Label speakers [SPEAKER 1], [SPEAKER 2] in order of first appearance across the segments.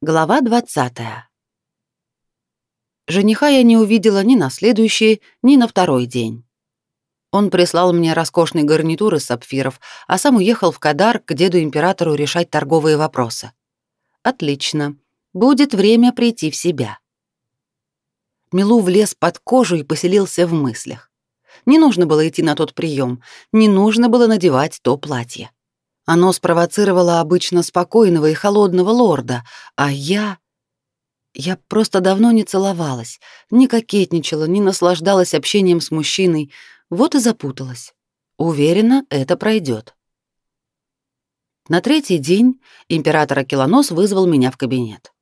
[SPEAKER 1] Глава 20. Жениха я не увидела ни на следующий, ни на второй день. Он прислал мне роскошный гарнитур из сапфиров, а сам уехал в Кадар к деду-императору решать торговые вопросы. Отлично. Будет время прийти в себя. Милу влез под кожу и поселился в мыслях. Не нужно было идти на тот прием, не нужно было надевать то платье. Оно спровоцировало обычно спокойного и холодного лорда, а я... Я просто давно не целовалась, не кокетничала, не наслаждалась общением с мужчиной, вот и запуталась. Уверена, это пройдет. На третий день император Акилонос вызвал меня в кабинет.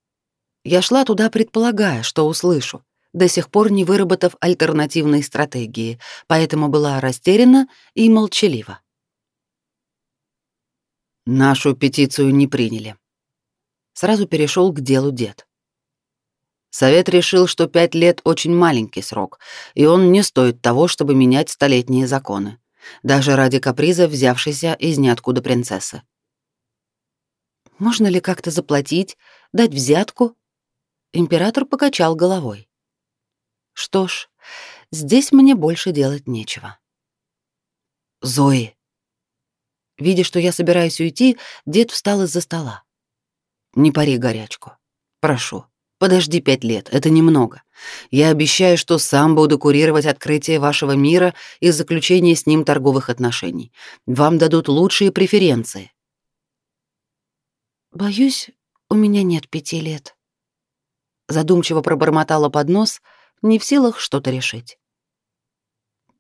[SPEAKER 1] Я шла туда, предполагая, что услышу, до сих пор не выработав альтернативной стратегии, поэтому была растеряна и молчалива.
[SPEAKER 2] Нашу петицию не приняли. Сразу перешел к делу дед. Совет решил, что пять лет очень маленький срок, и он не стоит того, чтобы менять столетние законы, даже ради каприза взявшейся из ниоткуда принцессы.
[SPEAKER 1] Можно ли как-то заплатить, дать взятку? Император покачал головой. Что ж, здесь мне больше делать нечего.
[SPEAKER 2] Зои, Видя, что я собираюсь уйти, дед встал из-за стола. «Не пари горячку. Прошу, подожди пять лет, это немного. Я обещаю, что сам буду курировать открытие вашего мира и заключение с ним торговых отношений. Вам дадут лучшие преференции».
[SPEAKER 1] «Боюсь, у меня нет пяти лет». Задумчиво пробормотала под нос, не в силах что-то решить.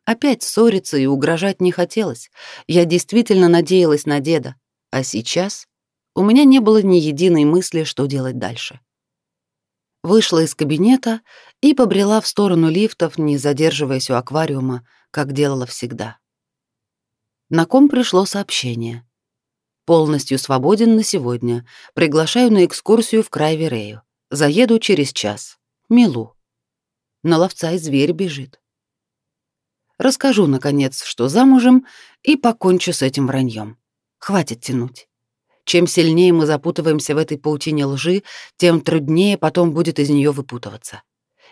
[SPEAKER 1] Опять ссориться и угрожать не хотелось. Я действительно надеялась на деда. А сейчас у меня не было ни единой мысли, что делать дальше. Вышла из кабинета и побрела в сторону лифтов, не задерживаясь у аквариума, как делала всегда. На ком пришло сообщение. Полностью свободен на сегодня. Приглашаю на экскурсию в край Верею. Заеду через час. Милу. На ловца и зверь бежит. Расскажу, наконец, что замужем, и покончу с этим враньем. Хватит тянуть. Чем сильнее мы запутываемся в этой паутине лжи, тем труднее потом будет из нее выпутываться.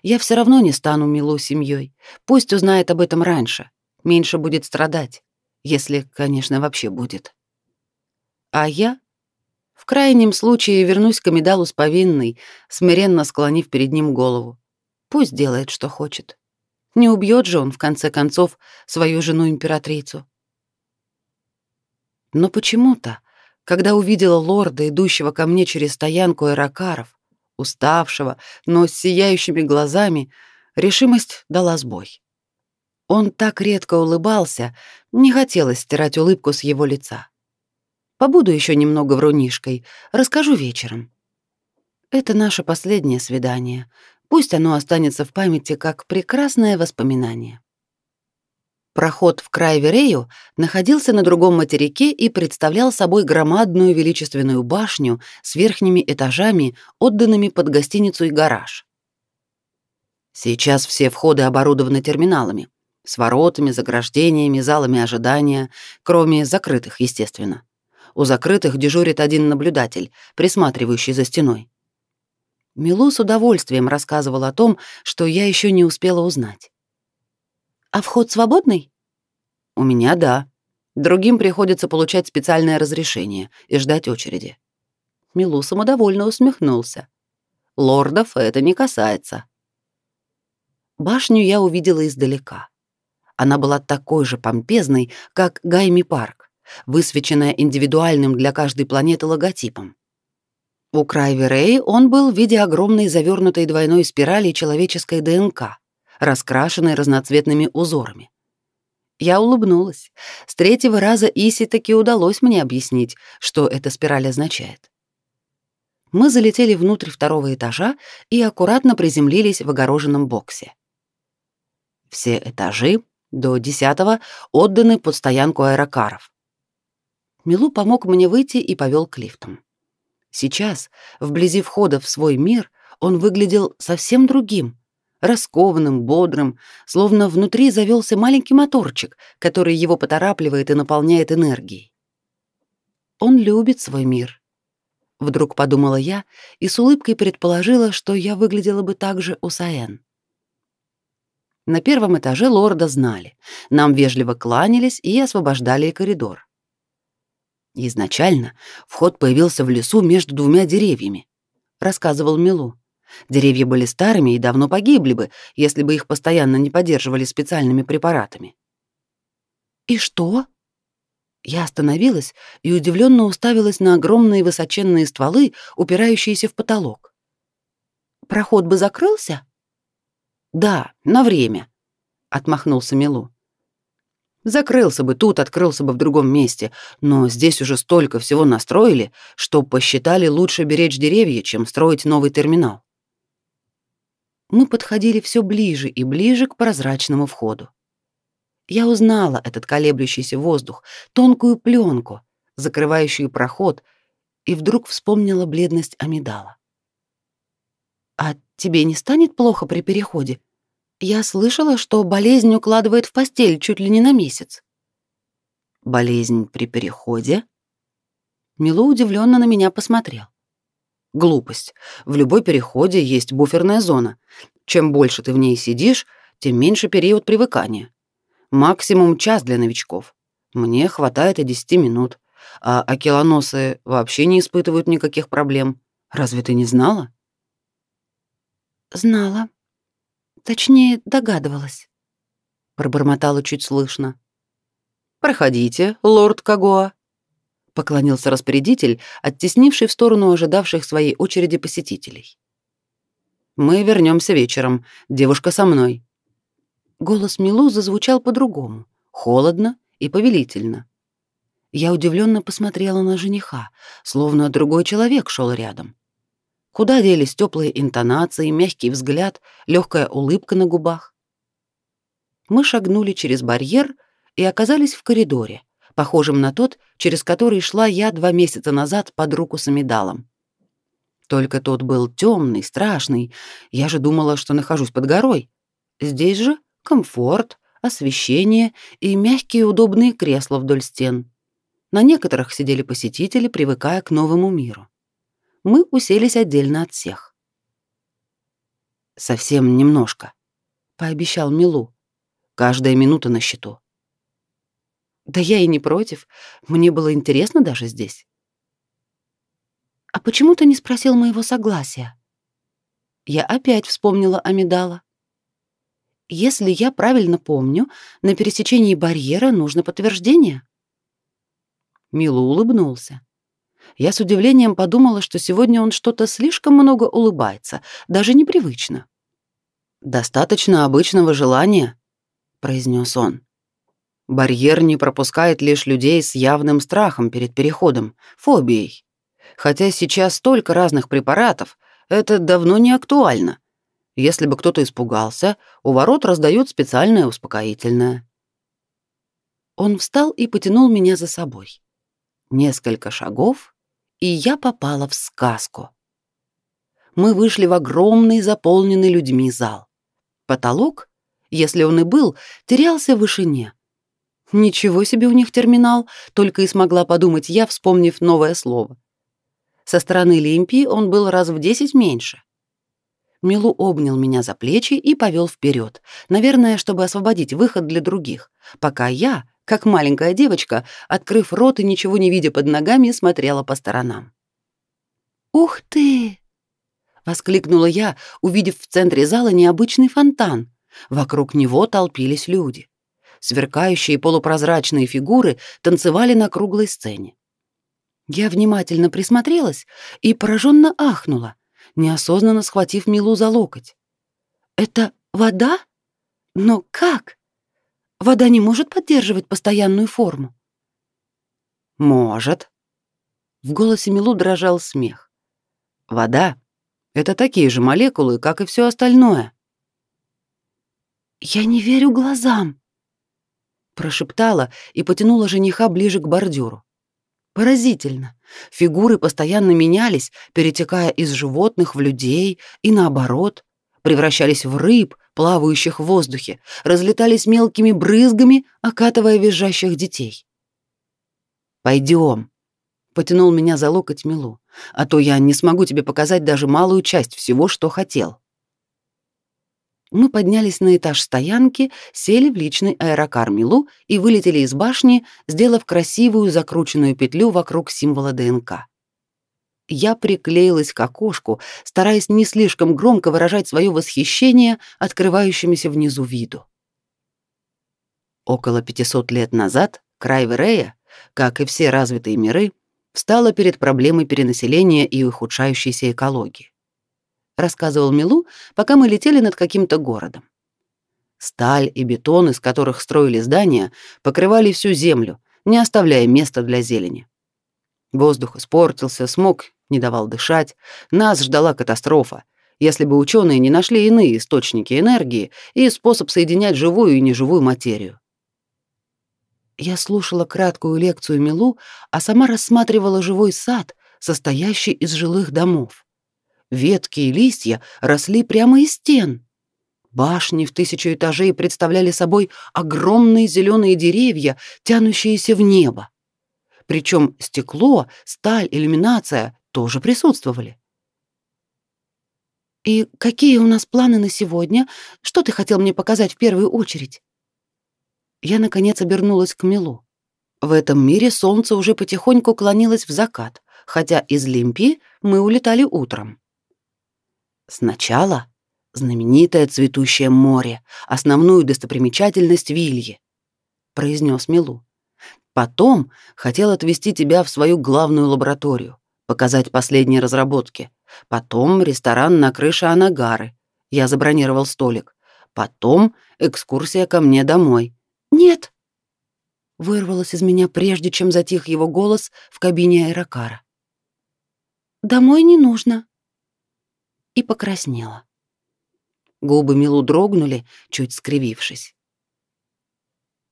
[SPEAKER 1] Я все равно не стану Милу семьей. Пусть узнает об этом раньше. Меньше будет страдать. Если, конечно, вообще будет. А я? В крайнем случае вернусь к Амидалу с повинной, смиренно склонив перед ним голову. Пусть делает, что хочет. Не убьет же он, в конце концов, свою жену-императрицу. Но почему-то, когда увидела лорда, идущего ко мне через стоянку эракаров, уставшего, но с сияющими глазами, решимость дала сбой. Он так редко улыбался, не хотелось стирать улыбку с его лица. Побуду еще немного врунишкой, расскажу вечером. Это наше последнее свидание, Пусть оно останется в памяти как прекрасное воспоминание. Проход в край Верею находился на другом материке и представлял собой громадную величественную башню с верхними этажами, отданными под гостиницу и гараж. Сейчас все входы оборудованы терминалами, с воротами, заграждениями, залами ожидания, кроме закрытых, естественно. У закрытых дежурит один наблюдатель, присматривающий за стеной. Милу с удовольствием рассказывал о том, что я еще не успела узнать. «А вход свободный?» «У меня — да. Другим приходится получать специальное разрешение и ждать очереди». Милу самодовольно усмехнулся. «Лордов это не касается». Башню я увидела издалека. Она была такой же помпезной, как Гайми парк, высвеченная индивидуальным для каждой планеты логотипом. У Крайверей он был в виде огромной завернутой двойной спирали человеческой ДНК, раскрашенной разноцветными узорами. Я улыбнулась. С третьего раза Иси таки удалось мне объяснить, что эта спираль означает. Мы залетели внутрь второго этажа и аккуратно приземлились в огороженном боксе. Все этажи до десятого отданы под стоянку аэрокаров. Милу помог мне выйти и повел к лифтам. Сейчас, вблизи входа в свой мир, он выглядел совсем другим, раскованным, бодрым, словно внутри завелся маленький моторчик, который его поторапливает и наполняет энергией. Он любит свой мир. Вдруг подумала я и с улыбкой предположила, что я выглядела бы так же у Саэн. На первом этаже лорда знали. Нам вежливо кланялись и освобождали коридор. Изначально вход появился в лесу между двумя деревьями, рассказывал Милу. Деревья были старыми и давно погибли бы, если бы их постоянно не поддерживали специальными препаратами. И что? Я остановилась и удивленно уставилась на огромные высоченные стволы, упирающиеся в потолок. Проход бы закрылся? Да, на время, отмахнулся Милу. Закрылся бы тут, открылся бы в другом месте, но здесь уже столько всего настроили, что посчитали лучше беречь деревья, чем строить новый терминал. Мы подходили все ближе и ближе к прозрачному входу. Я узнала этот колеблющийся воздух, тонкую пленку, закрывающую проход, и вдруг вспомнила бледность Амидала. «А тебе не станет плохо при переходе? Я слышала, что болезнь укладывает в постель чуть ли не на месяц». «Болезнь при переходе?» Мило удивленно на меня посмотрел. Глупость. В любой переходе есть буферная зона. Чем больше ты в ней сидишь, тем меньше период привыкания. Максимум час для новичков. Мне хватает и 10 минут. А акелоносы вообще не испытывают никаких проблем. Разве ты не знала? Знала. Точнее, догадывалась. Пробормотала чуть слышно. Проходите, лорд Кагоа. Поклонился распорядитель, оттеснивший в сторону ожидавших своей очереди посетителей. Мы вернемся вечером. Девушка со мной. Голос Милу зазвучал по-другому, холодно и повелительно. Я удивленно посмотрела на жениха, словно другой человек шел рядом. Куда делись теплые интонации, мягкий взгляд, легкая улыбка на губах? Мы шагнули через барьер и оказались в коридоре, похожем на тот, через который шла я два месяца назад под руку с Амидалом. Только тот был темный, страшный. Я же думала, что нахожусь под горой. Здесь же комфорт, освещение и мягкие удобные кресла вдоль стен. На некоторых сидели посетители, привыкая к новому миру. Мы уселись отдельно от всех. Совсем немножко, пообещал Милу. Каждая минута на счету. Да я и не против. Мне было интересно даже здесь. А почему ты не спросил моего согласия? Я опять вспомнила о Медала. Если я правильно помню, на пересечении барьера нужно подтверждение. Мило улыбнулся. Я с удивлением подумала, что сегодня он что-то слишком много улыбается, даже непривычно. Достаточно обычного желания, произнес он. Барьер не пропускает лишь людей с явным страхом перед переходом, фобией. Хотя сейчас столько разных препаратов, это давно не актуально. Если бы кто-то испугался, у ворот раздают специальное успокоительное. Он встал и потянул меня за собой. Несколько шагов, и я попала в сказку. Мы вышли в огромный, заполненный людьми зал. Потолок, если он и был, терялся в вышине. Ничего себе у них терминал, только и смогла подумать я, вспомнив новое слово. Со стороны Лимпии он был раз в десять меньше. Милу обнял меня за плечи и повел вперед, наверное, чтобы освободить выход для других, пока я, как маленькая девочка, открыв рот и ничего не видя под ногами, смотрела по сторонам. «Ух ты!» — воскликнула я, увидев в центре зала необычный фонтан. Вокруг него толпились люди. Сверкающие полупрозрачные фигуры танцевали на круглой сцене. Я внимательно присмотрелась и пораженно ахнула — неосознанно схватив Милу за локоть. «Это вода? Но как? Вода не может поддерживать постоянную форму?» «Может». В голосе Милу дрожал смех. «Вода — это такие же молекулы, как и все остальное». «Я не верю глазам», — прошептала и потянула жениха ближе к бордюру. Поразительно. Фигуры постоянно менялись, перетекая из животных в людей и наоборот, превращались в рыб, плавающих в воздухе, разлетались мелкими брызгами, окатывая визжащих детей. «Пойдем», — потянул меня за локоть Милу, а то я не смогу тебе показать даже малую часть всего, что хотел. Мы поднялись на этаж стоянки, сели в личный аэрокар Милу и вылетели из башни, сделав красивую закрученную петлю вокруг символа ДНК. Я приклеилась к окошку, стараясь не слишком громко выражать свое восхищение открывающимися внизу виду. Около 500 лет назад край Верея, как и все развитые миры, встала перед проблемой перенаселения и ухудшающейся экологии. Рассказывал Милу, пока мы летели над каким-то городом. Сталь и бетон, из которых строили здания, покрывали всю землю, не оставляя места для зелени. Воздух испортился, смог не давал дышать, нас ждала катастрофа, если бы ученые не нашли иные источники энергии и способ соединять живую и неживую материю. Я слушала краткую лекцию Милу, а сама рассматривала живой сад, состоящий из жилых домов. Ветки и листья росли прямо из стен. Башни в тысячу этажей представляли собой огромные зеленые деревья, тянущиеся в небо. Причем стекло, сталь, иллюминация тоже присутствовали. «И какие у нас планы на сегодня? Что ты хотел мне показать в первую очередь?» Я, наконец, обернулась к Милу. В этом мире солнце уже потихоньку клонилось в закат, хотя из Лимпи мы улетали утром. Сначала знаменитое цветущее море, основную достопримечательность Вильи, произнес Милу. Потом хотел отвезти тебя в свою главную лабораторию, показать последние разработки. Потом ресторан на крыше Анагары. Я забронировал столик. Потом экскурсия ко мне домой. Нет. Вырвалось из меня прежде, чем затих его голос в кабине аэрокара. Домой не нужно. И покраснела. Губы Милу дрогнули, чуть скривившись.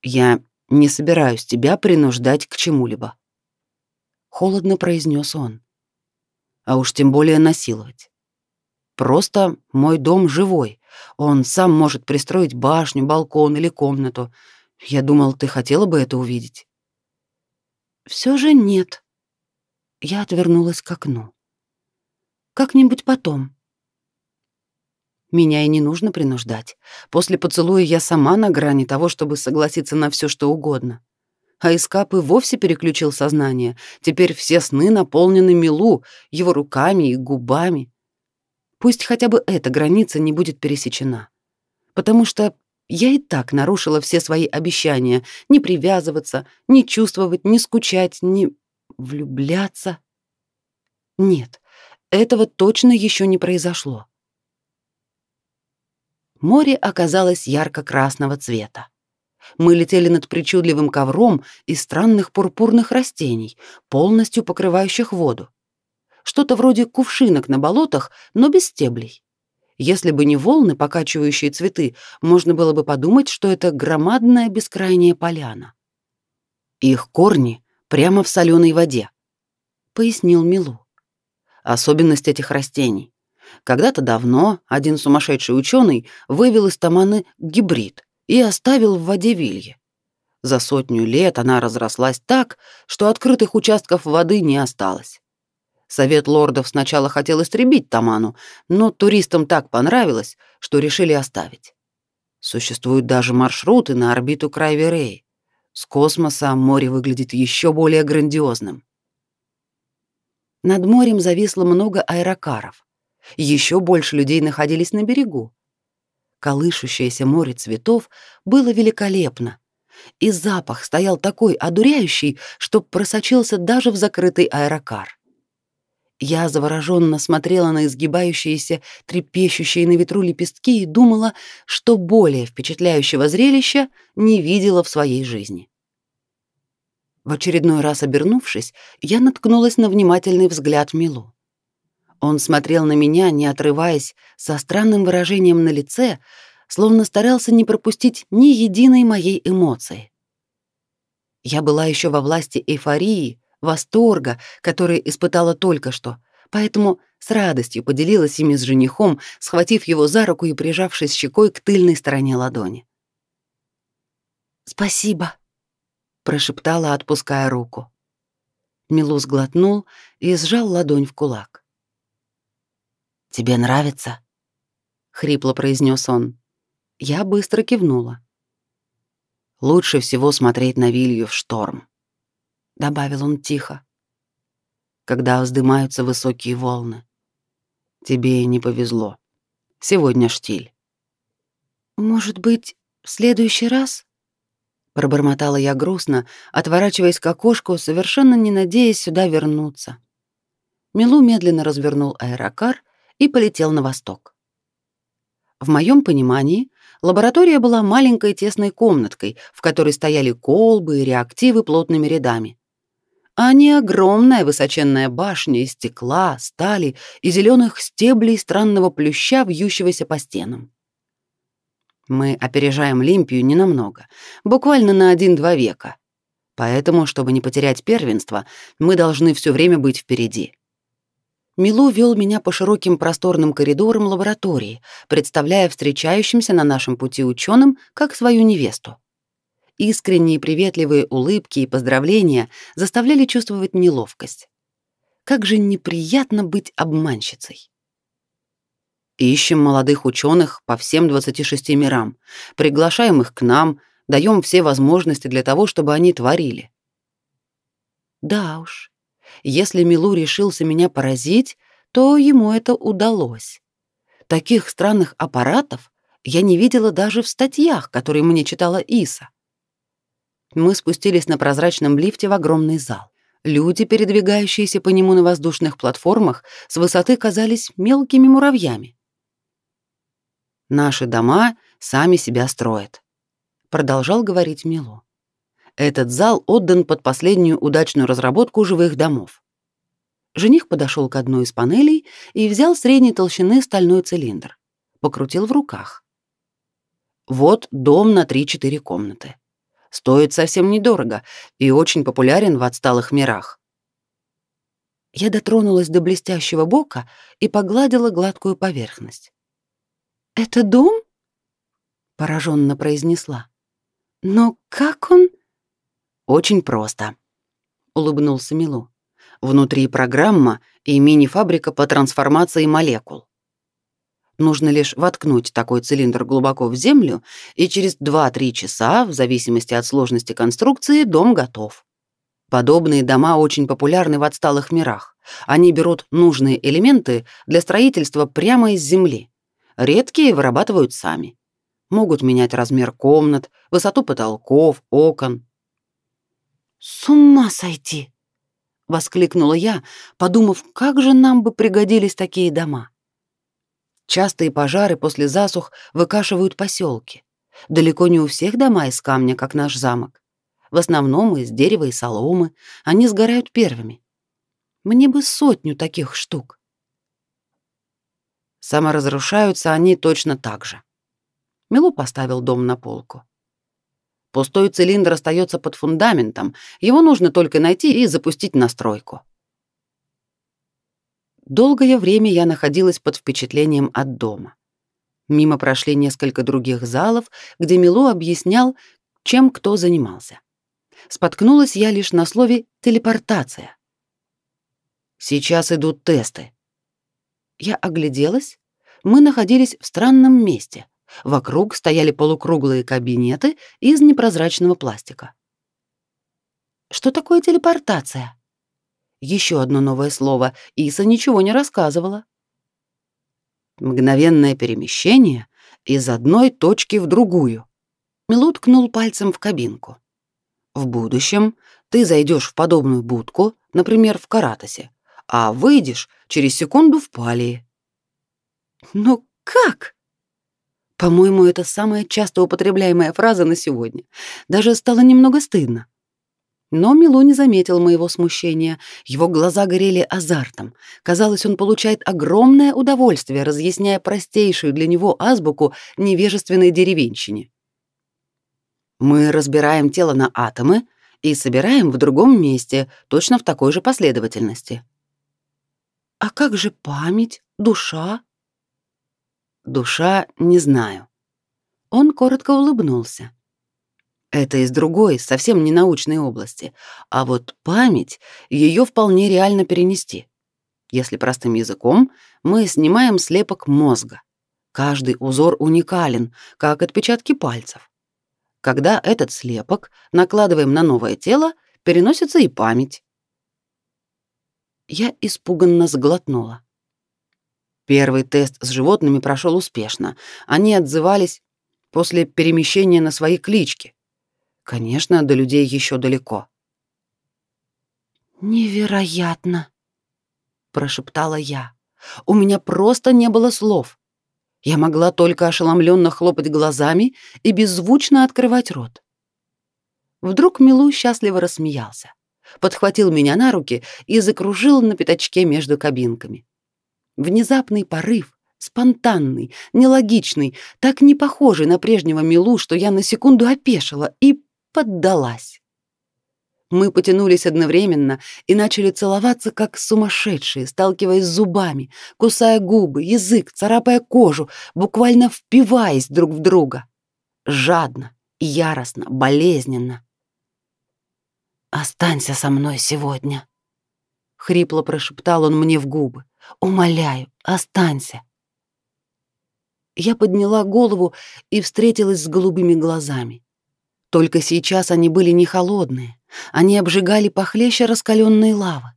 [SPEAKER 1] Я не собираюсь тебя принуждать к чему-либо холодно произнес он. А уж тем более насиловать. Просто мой дом живой. Он сам может пристроить башню, балкон или комнату. Я думал, ты хотела бы это увидеть. Все же нет. Я отвернулась к окну. Как-нибудь потом. Меня и не нужно принуждать. После поцелуя я сама на грани того, чтобы согласиться на все, что угодно а Искап и вовсе переключил сознание. Теперь все сны наполнены Милу, его руками и губами. Пусть хотя бы эта граница не будет пересечена. Потому что я и так нарушила все свои обещания не привязываться, не чувствовать, не скучать, не влюбляться. Нет, этого точно еще не произошло. Море оказалось ярко-красного цвета. Мы летели над причудливым ковром из странных пурпурных растений, полностью покрывающих воду. Что-то вроде кувшинок на болотах, но без стеблей. Если бы не волны, покачивающие цветы, можно было бы подумать, что это громадная бескрайняя поляна. Их корни прямо в соленой воде, пояснил Милу. Особенность этих растений. Когда-то давно один сумасшедший ученый вывел из таманы гибрид, и оставил в воде вильи. За сотню лет она разрослась так, что открытых участков воды не осталось. Совет лордов сначала хотел истребить Таману, но туристам так понравилось, что решили оставить. Существуют даже маршруты на орбиту Крайверей. С космоса море выглядит еще более грандиозным. Над морем зависло много аэрокаров. Еще больше людей находились на берегу колышущееся море цветов было великолепно, и запах стоял такой одуряющий, что просочился даже в закрытый аэрокар. Я завороженно смотрела на изгибающиеся, трепещущие на ветру лепестки и думала, что более впечатляющего зрелища не видела в своей жизни. В очередной раз обернувшись, я наткнулась на внимательный взгляд Милу. Он смотрел на меня, не отрываясь, со странным выражением на лице, словно старался не пропустить ни единой моей эмоции. Я была еще во власти эйфории, восторга, который испытала только что, поэтому с радостью поделилась ими с женихом, схватив его за руку и прижавшись щекой к тыльной стороне ладони. «Спасибо», — прошептала, отпуская руку. Милу сглотнул и сжал ладонь в кулак.
[SPEAKER 2] «Тебе нравится?» — хрипло произнес он.
[SPEAKER 1] Я быстро кивнула.
[SPEAKER 2] «Лучше всего смотреть на Вилью в шторм», — добавил он тихо. «Когда вздымаются высокие волны. Тебе не повезло. Сегодня штиль».
[SPEAKER 1] «Может быть, в следующий раз?» Пробормотала я грустно, отворачиваясь к окошку, совершенно не надеясь сюда вернуться. Милу медленно развернул аэрокар и полетел на восток. В моем понимании, лаборатория была маленькой тесной комнаткой, в которой стояли колбы и реактивы плотными рядами. А не огромная высоченная башня из стекла, стали и зеленых стеблей странного плюща, вьющегося по стенам. Мы опережаем Лимпию ненамного, буквально на один-два века. Поэтому, чтобы не потерять первенство, мы должны все время быть впереди. Милу вел меня по широким просторным коридорам лаборатории, представляя встречающимся на нашем пути ученым как свою невесту. Искренние приветливые улыбки и поздравления заставляли чувствовать неловкость. Как же неприятно быть обманщицей. Ищем молодых ученых по всем 26 мирам, приглашаем их к нам, даем все возможности для того, чтобы они творили. Да уж, если Милу решился меня поразить, то ему это удалось. Таких странных аппаратов я не видела даже в статьях, которые мне читала Иса. Мы спустились на прозрачном лифте в огромный зал. Люди, передвигающиеся по нему на воздушных платформах, с высоты казались мелкими муравьями. Наши дома сами себя строят, продолжал говорить Мило. Этот зал отдан под последнюю удачную разработку живых домов. Жених подошел к одной из панелей и взял средней толщины стальной цилиндр. Покрутил в руках. Вот дом на 3-4 комнаты. Стоит совсем недорого и очень популярен в отсталых мирах. Я дотронулась до блестящего бока и погладила гладкую поверхность. «Это дом?» — пораженно произнесла. «Но как он...» «Очень просто», — улыбнулся Милу. «Внутри программа и мини-фабрика по трансформации молекул. Нужно лишь воткнуть такой цилиндр глубоко в землю, и через 2-3 часа, в зависимости от сложности конструкции, дом готов. Подобные дома очень популярны в отсталых мирах. Они берут нужные элементы для строительства прямо из земли. Редкие вырабатывают сами. Могут менять размер комнат, высоту потолков, окон. «С ума сойти!» — воскликнула я, подумав, как же нам бы пригодились такие дома. Частые пожары после засух выкашивают поселки. Далеко не у всех дома из камня, как наш замок. В основном из дерева и соломы. Они сгорают первыми. Мне бы сотню таких штук. Саморазрушаются они точно так же. Милу поставил дом на полку. Пустой цилиндр остается под фундаментом, его нужно только найти и запустить настройку. Долгое время я находилась под впечатлением от дома. Мимо прошли несколько других залов, где Милу объяснял, чем кто занимался. Споткнулась я лишь на слове «телепортация». Сейчас идут тесты. Я огляделась. Мы находились в странном месте. Вокруг стояли полукруглые кабинеты из непрозрачного пластика. Что такое телепортация? Еще одно новое слово. Иса ничего не рассказывала. Мгновенное перемещение из одной точки в другую. Милут ткнул пальцем в кабинку. В будущем ты зайдешь в подобную будку, например, в Каратосе, а выйдешь через секунду в палии. Но как? По-моему, это самая часто употребляемая фраза на сегодня. Даже стало немного стыдно. Но Милу не заметил моего смущения. Его глаза горели азартом. Казалось, он получает огромное удовольствие, разъясняя простейшую для него азбуку невежественной деревенщине. Мы разбираем тело на атомы и собираем в другом месте, точно в такой же последовательности. А как же память, душа? Душа не знаю. Он коротко улыбнулся. Это из другой, совсем не научной области. А вот память, ее вполне реально перенести. Если простым языком, мы снимаем слепок мозга. Каждый узор уникален, как отпечатки пальцев. Когда этот слепок накладываем на новое тело, переносится и память. Я испуганно сглотнула. Первый тест с животными прошел успешно. Они отзывались после перемещения на свои клички. Конечно, до людей еще далеко.
[SPEAKER 2] «Невероятно!» — прошептала я. У меня просто не было слов. Я могла только ошеломленно хлопать глазами и беззвучно открывать рот. Вдруг Милу счастливо рассмеялся, подхватил меня на руки и закружил на пятачке между кабинками. Внезапный порыв, спонтанный, нелогичный, так не похожий на прежнего Милу, что я на секунду опешила и поддалась. Мы потянулись одновременно и начали целоваться, как сумасшедшие, сталкиваясь зубами, кусая губы, язык, царапая кожу, буквально впиваясь друг в друга. Жадно, яростно, болезненно. «Останься со мной сегодня», — хрипло прошептал он мне в губы. «Умоляю, останься». Я подняла голову и встретилась с голубыми глазами. Только сейчас они были не холодные, они обжигали похлеще раскаленной лавы.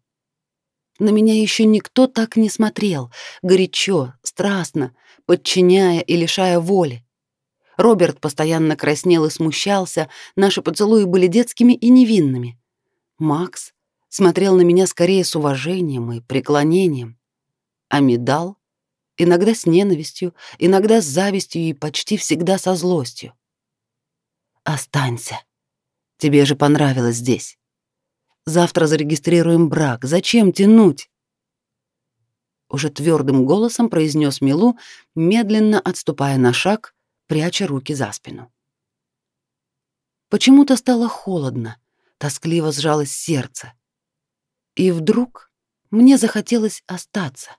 [SPEAKER 2] На меня еще никто так не смотрел, горячо, страстно, подчиняя и лишая воли. Роберт постоянно краснел и смущался, наши поцелуи были детскими и невинными. Макс смотрел на меня скорее с уважением и преклонением. А Медал иногда с ненавистью, иногда с завистью и почти всегда со злостью. «Останься», Тебе же понравилось здесь. Завтра зарегистрируем брак. Зачем тянуть? Уже твердым голосом произнес Милу, медленно отступая на шаг, пряча руки за спину. Почему-то стало холодно, тоскливо сжалось сердце. И вдруг мне захотелось остаться.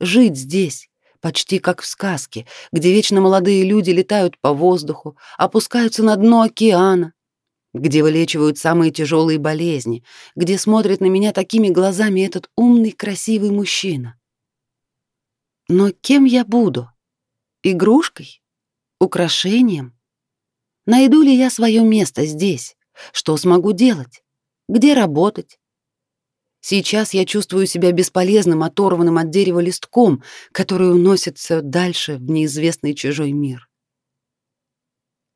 [SPEAKER 2] Жить здесь, почти как в сказке, где вечно молодые люди летают по воздуху, опускаются на дно океана, где вылечивают самые тяжелые болезни, где смотрит на меня такими глазами этот умный, красивый мужчина. Но кем я буду? Игрушкой? Украшением? Найду ли я свое место здесь? Что смогу делать? Где работать? Сейчас я чувствую себя бесполезным, оторванным от дерева листком, который уносится дальше в неизвестный чужой мир.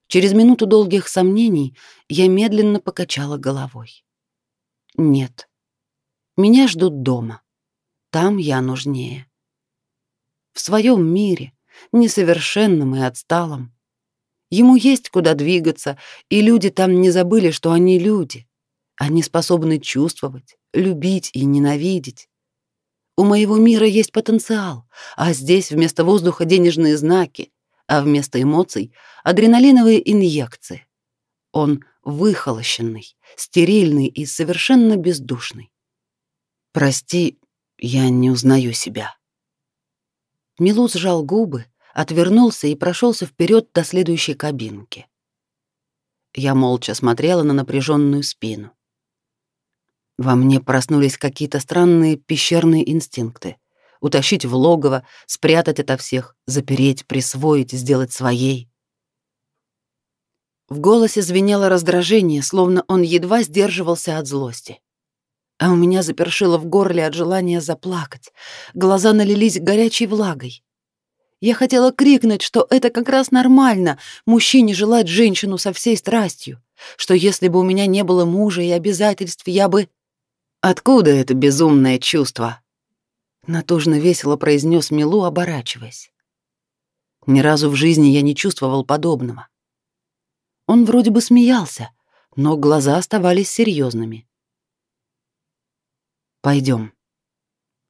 [SPEAKER 2] Через минуту долгих сомнений я медленно покачала головой. Нет. Меня ждут дома. Там я нужнее. В своем мире, несовершенном и отсталом. Ему есть куда двигаться, и люди там не забыли, что они люди. Они способны чувствовать, любить и ненавидеть. У моего мира есть потенциал, а здесь вместо воздуха денежные знаки, а вместо эмоций — адреналиновые инъекции. Он выхолощенный, стерильный и совершенно бездушный. «Прости, я не узнаю себя». Милу сжал губы, отвернулся и прошелся вперед до следующей кабинки. Я молча смотрела на напряженную спину. Во мне проснулись какие-то странные пещерные инстинкты утащить в логово, спрятать ото всех, запереть, присвоить, сделать своей. В голосе звенело раздражение, словно он едва сдерживался от злости. А у меня запершило в горле от желания заплакать. Глаза налились горячей влагой. Я хотела крикнуть, что это как раз нормально, мужчине желать женщину со всей страстью, что если бы у меня не было мужа и обязательств, я бы... Откуда это безумное чувство? Натужно весело произнес Милу, оборачиваясь. Ни разу в жизни я не чувствовал подобного. Он вроде бы смеялся, но глаза оставались серьезными. Пойдем.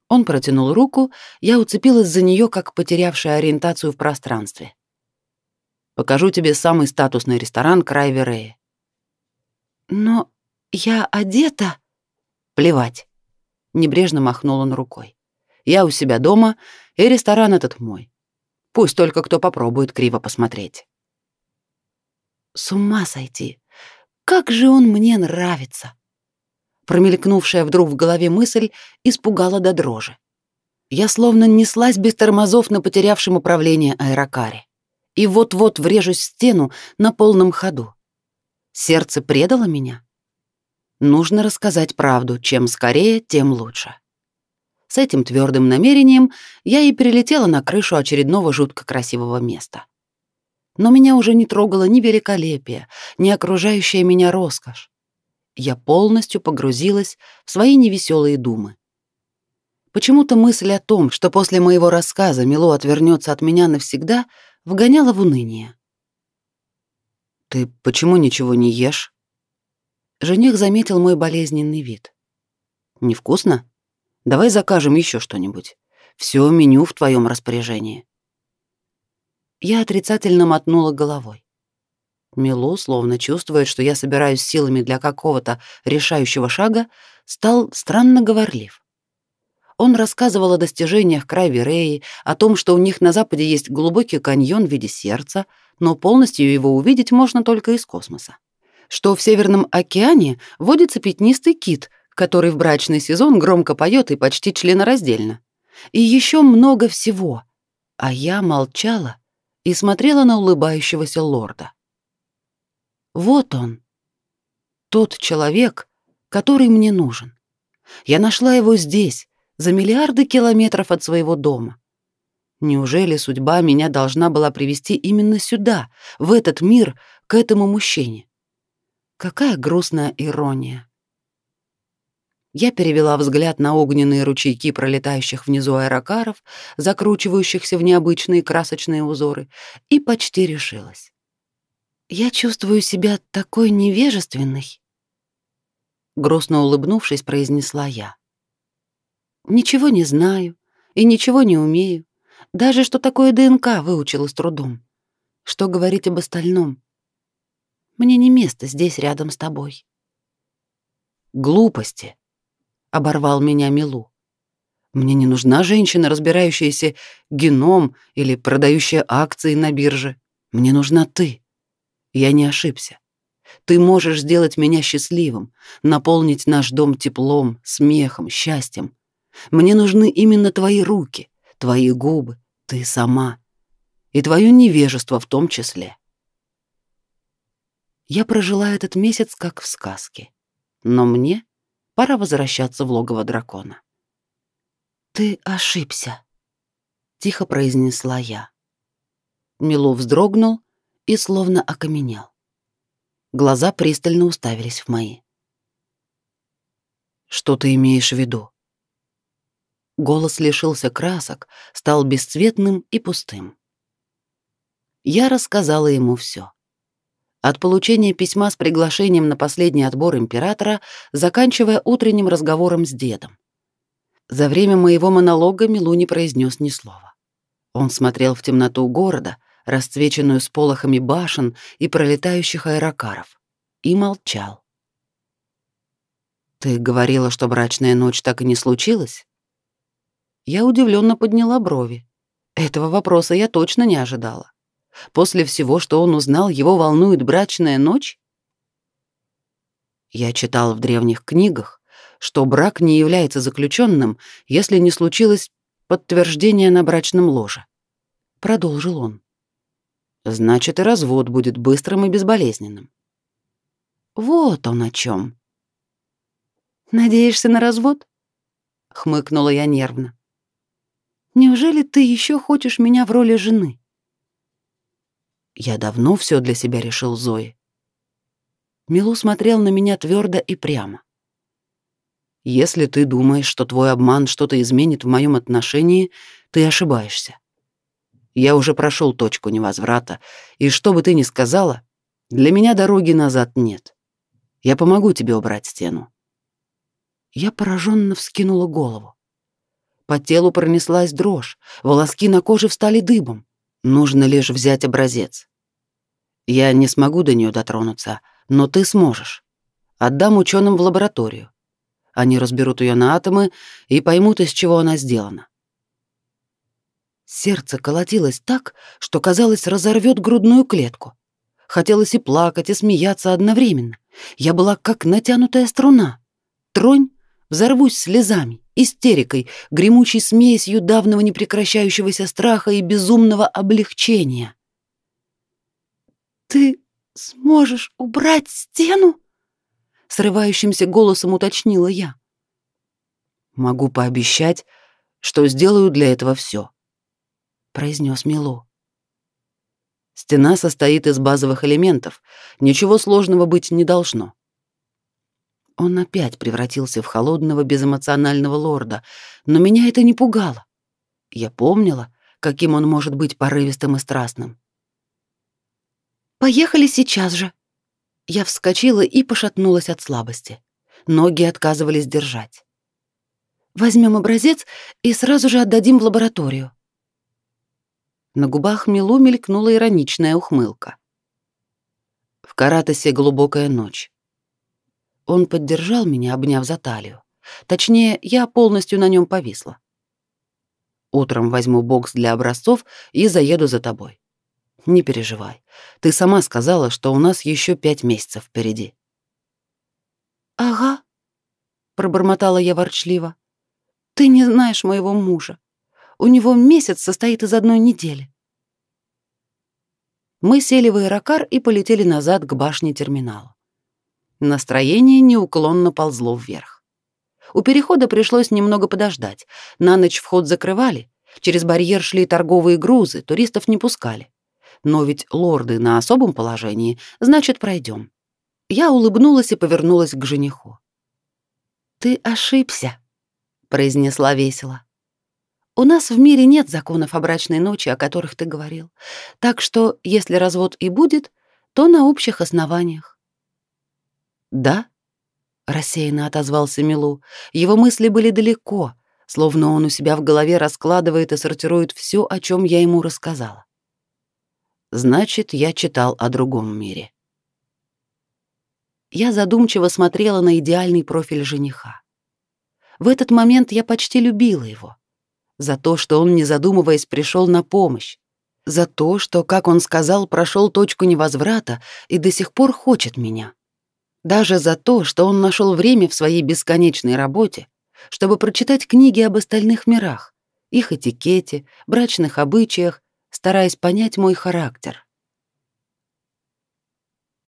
[SPEAKER 2] Он протянул руку, я уцепилась за нее, как потерявшая ориентацию в пространстве. Покажу тебе самый статусный ресторан Крайверея. Но я одета. Плевать. Небрежно махнул он рукой. Я у себя дома, и ресторан этот мой. Пусть только кто попробует криво посмотреть.
[SPEAKER 1] С ума сойти! Как же он мне нравится! Промелькнувшая вдруг в голове мысль испугала до дрожи. Я словно неслась без тормозов на потерявшем управление аэрокаре. И вот-вот врежусь в стену на полном ходу. Сердце предало меня? Нужно рассказать правду, чем скорее, тем лучше. С этим твердым намерением я и перелетела на крышу очередного жутко красивого места. Но меня уже не трогало ни великолепие, ни окружающая меня роскошь. Я полностью погрузилась в свои невеселые думы. Почему-то мысль о том, что после моего рассказа Мило отвернется от меня навсегда, вгоняла в уныние. «Ты почему ничего не ешь?» Жених заметил мой болезненный вид. «Невкусно? Давай закажем еще что-нибудь. Все меню в твоем распоряжении». Я отрицательно мотнула головой. Милу, словно чувствует, что я собираюсь силами для какого-то решающего шага, стал странно говорлив. Он рассказывал о достижениях Крайвереи, о том, что у них на западе есть глубокий каньон в виде сердца, но полностью его увидеть можно только из космоса. Что в Северном океане водится пятнистый кит, который в брачный сезон громко поет и почти членораздельно. И еще много всего. А я молчала и смотрела на улыбающегося лорда. Вот он, тот человек, который мне нужен. Я нашла его здесь, за миллиарды километров от своего дома. Неужели судьба меня должна была привести именно сюда, в этот мир, к этому мужчине? Какая грустная ирония. Я перевела взгляд на огненные ручейки пролетающих внизу аэрокаров, закручивающихся в необычные красочные узоры, и почти решилась. Я чувствую себя такой невежественной. Грустно улыбнувшись, произнесла я. Ничего не знаю и ничего не умею. Даже что такое ДНК выучила с трудом. Что говорить об остальном? Мне не место здесь рядом с тобой. Глупости, оборвал меня Милу. Мне не нужна женщина, разбирающаяся геном или продающая акции на бирже. Мне нужна ты. Я не ошибся. Ты можешь сделать меня счастливым, наполнить наш дом теплом, смехом, счастьем. Мне нужны именно твои руки, твои губы, ты сама. И твое невежество в том числе. Я прожила этот месяц как в сказке. Но мне пора возвращаться в логово дракона. «Ты ошибся», — тихо произнесла я. Мило вздрогнул и словно окаменел. Глаза пристально уставились в мои. «Что ты имеешь в виду?» Голос лишился красок, стал бесцветным и пустым. Я рассказала ему все. От получения письма с приглашением на последний отбор императора, заканчивая утренним разговором с дедом. За время моего монолога Милу не произнес ни слова. Он смотрел в темноту города, расцвеченную сполохами башен и пролетающих аэрокаров, и молчал. «Ты говорила, что брачная ночь так и не случилась?» Я удивленно подняла брови. Этого вопроса я точно не ожидала. После всего, что он узнал, его волнует брачная ночь? Я читал в древних книгах, что брак не является заключенным, если не случилось подтверждение на брачном ложе. Продолжил он. Значит, и развод будет быстрым и безболезненным. Вот он о чем. Надеешься на развод? Хмыкнула я нервно. Неужели ты еще хочешь меня в роли жены? Я давно все для себя решил, Зои. Милу смотрел на меня твердо и прямо. Если ты думаешь, что твой обман что-то изменит в моем отношении, ты ошибаешься. Я уже прошел точку невозврата, и что бы ты ни сказала, для меня дороги назад нет. Я помогу тебе убрать стену. Я пораженно вскинула голову. По телу пронеслась дрожь, волоски на коже встали дыбом. Нужно лишь взять образец. Я не смогу до нее дотронуться, но ты сможешь. Отдам ученым в лабораторию. Они разберут ее на атомы и поймут, из чего она сделана. Сердце колотилось так, что казалось разорвет грудную клетку. Хотелось и плакать, и смеяться одновременно. Я была как натянутая струна. Тронь, взорвусь слезами, истерикой, гремучей смесью давнего непрекращающегося страха и безумного облегчения.
[SPEAKER 2] «Ты сможешь убрать стену?» Срывающимся голосом уточнила я.
[SPEAKER 1] «Могу пообещать, что сделаю для этого все», — произнес Мило. «Стена состоит из базовых элементов, ничего сложного быть не должно». Он опять превратился в холодного, безэмоционального лорда, но меня это не пугало. Я помнила, каким он может быть порывистым и страстным.
[SPEAKER 2] «Поехали сейчас же!» Я вскочила и пошатнулась от слабости. Ноги отказывались держать. Возьмем образец и сразу же отдадим в лабораторию.
[SPEAKER 1] На губах Милу мелькнула ироничная ухмылка. В Каратасе глубокая ночь. Он поддержал меня, обняв за талию. Точнее, я полностью на нем повисла. Утром возьму бокс для образцов и заеду за тобой. Не переживай. Ты сама сказала, что у нас еще пять месяцев впереди.
[SPEAKER 2] Ага, пробормотала я ворчливо. Ты не знаешь моего мужа. У него месяц состоит из одной недели.
[SPEAKER 1] Мы сели в аэрокар и полетели назад к башне терминала. Настроение неуклонно ползло вверх. У перехода пришлось немного подождать. На ночь вход закрывали, через барьер шли торговые грузы, туристов не пускали. Но ведь лорды на особом положении, значит, пройдем. Я улыбнулась и повернулась к жениху.
[SPEAKER 2] Ты ошибся, произнесла весело. У нас в мире нет законов о брачной ночи, о которых ты говорил. Так что, если развод и будет, то на общих основаниях.
[SPEAKER 1] Да? рассеянно отозвался Милу. Его мысли были далеко, словно он у себя в голове раскладывает и сортирует все, о чем я ему рассказала. Значит, я читал о другом мире. Я задумчиво смотрела на идеальный профиль жениха. В этот момент я почти любила его. За то, что он, не задумываясь, пришел на помощь. За то, что, как он сказал, прошел точку невозврата и до сих пор хочет меня. Даже за то, что он нашел время в своей бесконечной работе, чтобы прочитать книги об остальных мирах, их этикете, брачных обычаях, стараясь понять мой характер.